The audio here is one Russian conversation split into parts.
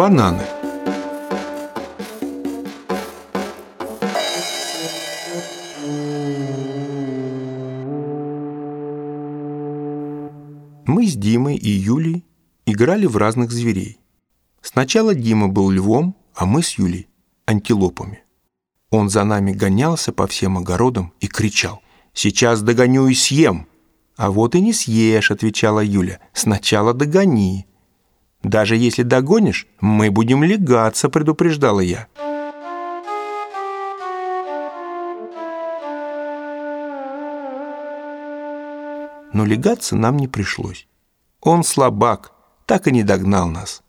бананы. Мы с Димой и Юлей играли в разных зверей. Сначала Дима был львом, а мы с Юлей – антилопами. Он за нами гонялся по всем огородам и кричал «Сейчас догоню и съем!» «А вот и не съешь», — отвечала Юля. «Сначала догони». «Даже если догонишь, мы будем легаться», — предупреждала я. Но легаться нам не пришлось. Он слабак, так и не догнал нас.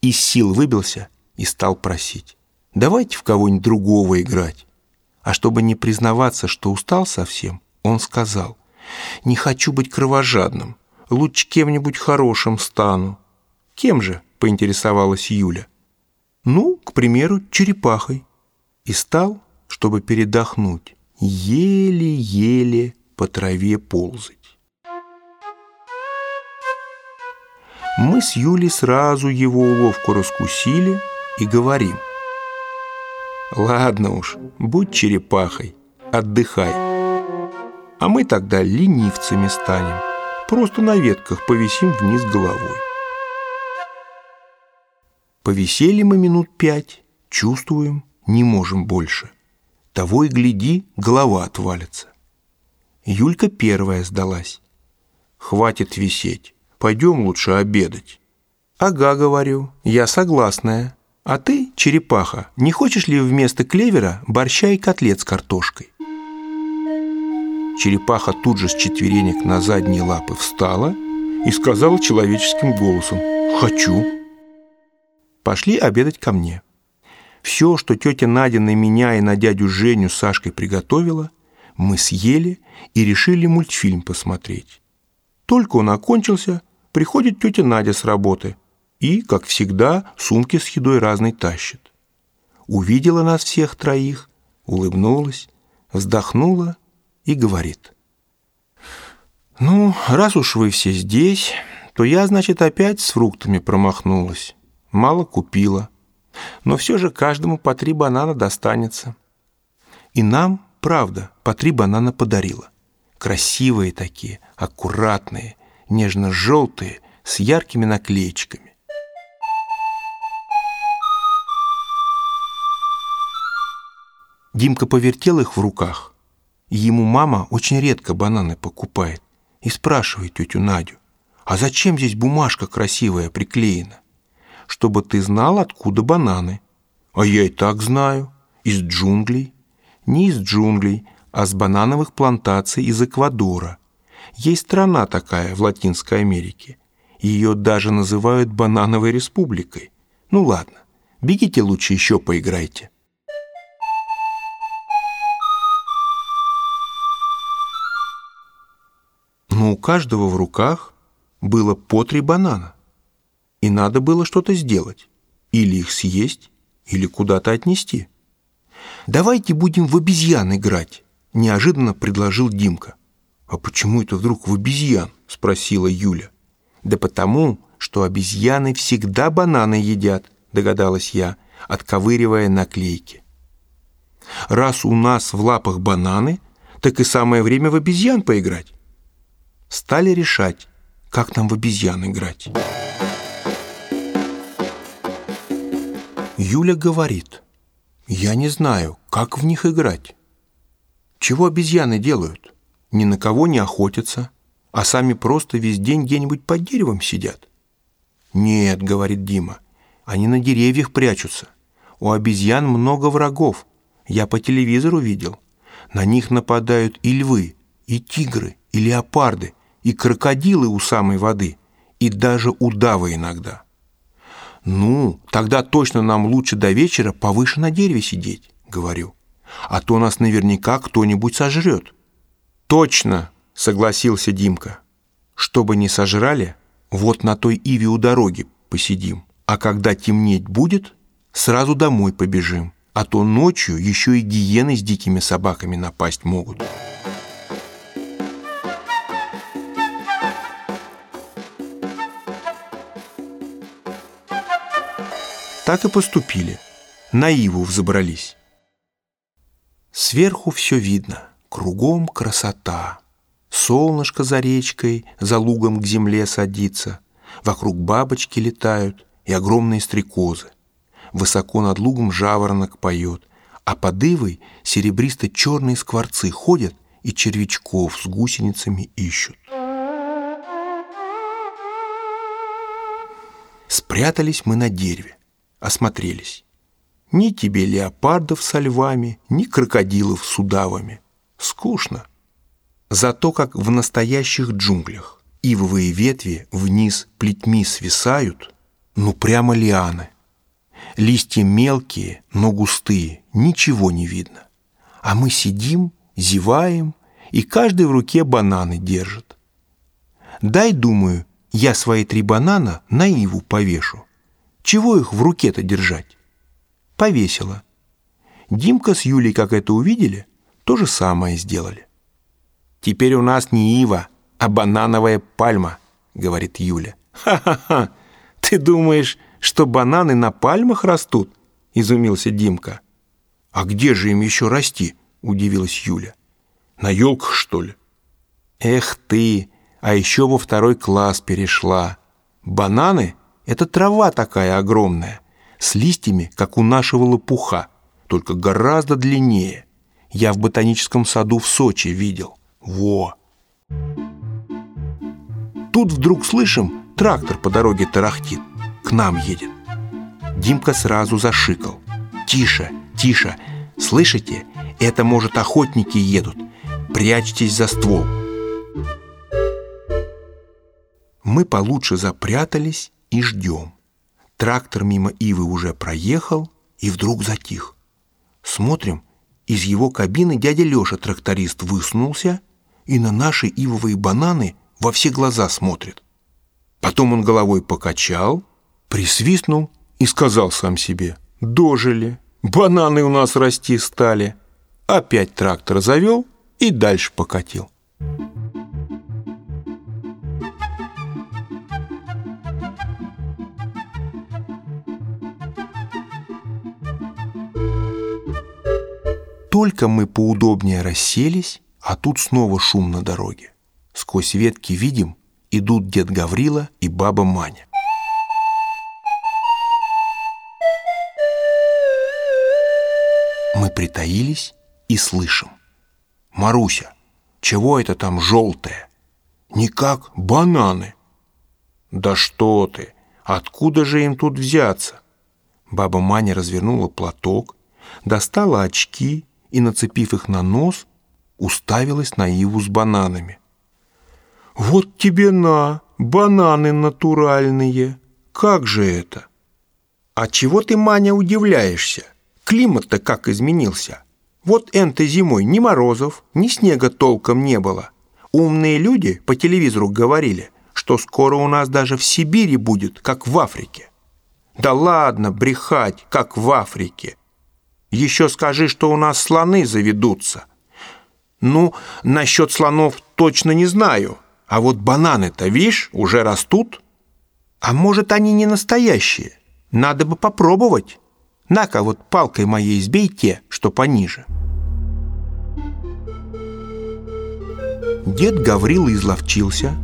Из сил выбился и стал просить. «Давайте в кого-нибудь другого играть». А чтобы не признаваться, что устал совсем, он сказал, «Не хочу быть кровожадным, лучше кем-нибудь хорошим стану». «Кем же?» — поинтересовалась Юля. «Ну, к примеру, черепахой». И стал, чтобы передохнуть, еле-еле по траве ползать. Мы с Юлей сразу его уловку раскусили и говорим — Ладно уж, будь черепахой, отдыхай. А мы тогда ленивцами станем, просто на ветках повисим вниз головой. Повисели мы минут пять, чувствуем, не можем больше. Того и гляди, голова отвалится. Юлька первая сдалась. Хватит висеть, пойдем лучше обедать. Ага, говорю, я согласная. А ты, черепаха, не хочешь ли вместо клевера борща и котлет с картошкой? Черепаха тут же с четверенек на задние лапы встала и сказала человеческим голосом «Хочу». Пошли обедать ко мне. Все, что тетя Надя на меня и на дядю Женю с Сашкой приготовила, мы съели и решили мультфильм посмотреть. Только он окончился, приходит тетя Надя с работы – и, как всегда, сумки с едой разной тащит. Увидела нас всех троих, улыбнулась, вздохнула и говорит. «Ну, раз уж вы все здесь, то я, значит, опять с фруктами промахнулась. Мало купила. Но все же каждому по три банана достанется. И нам, правда, по три банана подарила. Красивые такие, аккуратные, нежно-желтые, с яркими наклеечками. Димка повертел их в руках. Ему мама очень редко бананы покупает. И спрашивает тетю Надю, а зачем здесь бумажка красивая приклеена? Чтобы ты знал, откуда бананы. А я и так знаю. Из джунглей. Не из джунглей, а с банановых плантаций из Эквадора. Есть страна такая в Латинской Америке. Ее даже называют банановой республикой. Ну ладно, бегите лучше еще поиграйте. но у каждого в руках было по три банана. И надо было что-то сделать. Или их съесть, или куда-то отнести. «Давайте будем в обезьян играть», — неожиданно предложил Димка. «А почему это вдруг в обезьян?» — спросила Юля. «Да потому, что обезьяны всегда бананы едят», — догадалась я, отковыривая наклейки. «Раз у нас в лапах бананы, так и самое время в обезьян поиграть» стали решать, как нам в обезьян играть. Юля говорит, я не знаю, как в них играть. Чего обезьяны делают? Ни на кого не охотятся, а сами просто весь день где-нибудь под деревом сидят. Нет, говорит Дима, они на деревьях прячутся. У обезьян много врагов. Я по телевизору видел. На них нападают и львы, и тигры, и леопарды, и крокодилы у самой воды, и даже удавы иногда. «Ну, тогда точно нам лучше до вечера повыше на дереве сидеть», — говорю. «А то нас наверняка кто-нибудь сожрет». «Точно», — согласился Димка. «Чтобы не сожрали, вот на той иве у дороги посидим, а когда темнеть будет, сразу домой побежим, а то ночью еще и гиены с дикими собаками напасть могут». Так и поступили. На Иву взобрались. Сверху все видно, кругом красота. Солнышко за речкой, за лугом к земле садится. Вокруг бабочки летают и огромные стрекозы. Высоко над лугом жаворонок поет, а под ивой серебристо-черные скворцы ходят и червячков с гусеницами ищут. Спрятались мы на дереве, осмотрелись. Ни тебе леопардов со львами, ни крокодилов с удавами. Скучно. Зато как в настоящих джунглях. Ивовые ветви вниз плетьми свисают, ну прямо лианы. Листья мелкие, но густые, ничего не видно. А мы сидим, зеваем, и каждый в руке бананы держит. Дай, думаю, я свои три банана на иву повешу. Чего их в руке-то держать? Повесила. Димка с Юлей, как это увидели, то же самое сделали. «Теперь у нас не ива, а банановая пальма», — говорит Юля. «Ха-ха-ха! Ты думаешь, что бананы на пальмах растут?» — изумился Димка. «А где же им еще расти?» — удивилась Юля. «На елках, что ли?» «Эх ты!» а еще во второй класс перешла. Бананы — это трава такая огромная, с листьями, как у нашего лопуха, только гораздо длиннее. Я в ботаническом саду в Сочи видел. Во! Тут вдруг слышим, трактор по дороге тарахтит, к нам едет. Димка сразу зашикал. «Тише, тише! Слышите? Это, может, охотники едут. Прячьтесь за ствол!» Мы получше запрятались и ждем. Трактор мимо Ивы уже проехал и вдруг затих. Смотрим, из его кабины дядя Леша, тракторист, высунулся и на наши ивовые бананы во все глаза смотрит. Потом он головой покачал, присвистнул и сказал сам себе, «Дожили, бананы у нас расти стали». Опять трактор завел и дальше покатил. Только мы поудобнее расселись, а тут снова шум на дороге. Сквозь ветки видим, идут дед Гаврила и баба Маня. Мы притаились и слышим. «Маруся, чего это там желтое?» «Никак бананы». «Да что ты! Откуда же им тут взяться?» Баба Маня развернула платок, достала очки и, нацепив их на нос, уставилась на Иву с бананами. «Вот тебе на, бананы натуральные! Как же это?» «А чего ты, Маня, удивляешься? Климат-то как изменился? Вот энтой зимой ни морозов, ни снега толком не было. Умные люди по телевизору говорили, что скоро у нас даже в Сибири будет, как в Африке. Да ладно брехать, как в Африке. Еще скажи, что у нас слоны заведутся. Ну, насчет слонов точно не знаю. А вот бананы-то, видишь, уже растут. А может, они не настоящие? Надо бы попробовать. На-ка вот палкой моей сбей те, что пониже. Дед Гаврила изловчился,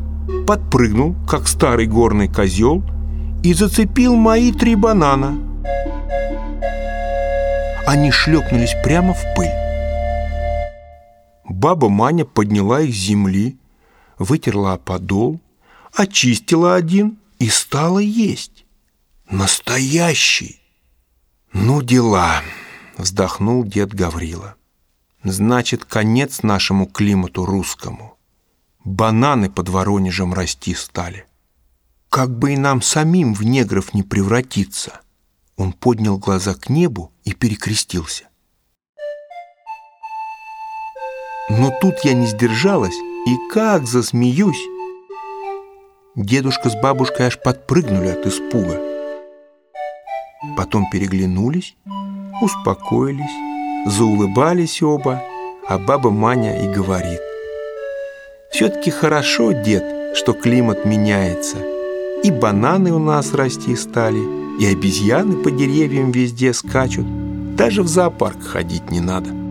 подпрыгнул, как старый горный козел, и зацепил мои три банана – они шлепнулись прямо в пыль. Баба Маня подняла их с земли, вытерла подол, очистила один и стала есть. Настоящий! Ну, дела, вздохнул дед Гаврила. Значит, конец нашему климату русскому. Бананы под Воронежем расти стали. Как бы и нам самим в негров не превратиться — он поднял глаза к небу и перекрестился. Но тут я не сдержалась и как засмеюсь. Дедушка с бабушкой аж подпрыгнули от испуга. Потом переглянулись, успокоились, заулыбались оба, а баба Маня и говорит. «Все-таки хорошо, дед, что климат меняется, и бананы у нас расти стали, И обезьяны по деревьям везде скачут. Даже в зоопарк ходить не надо.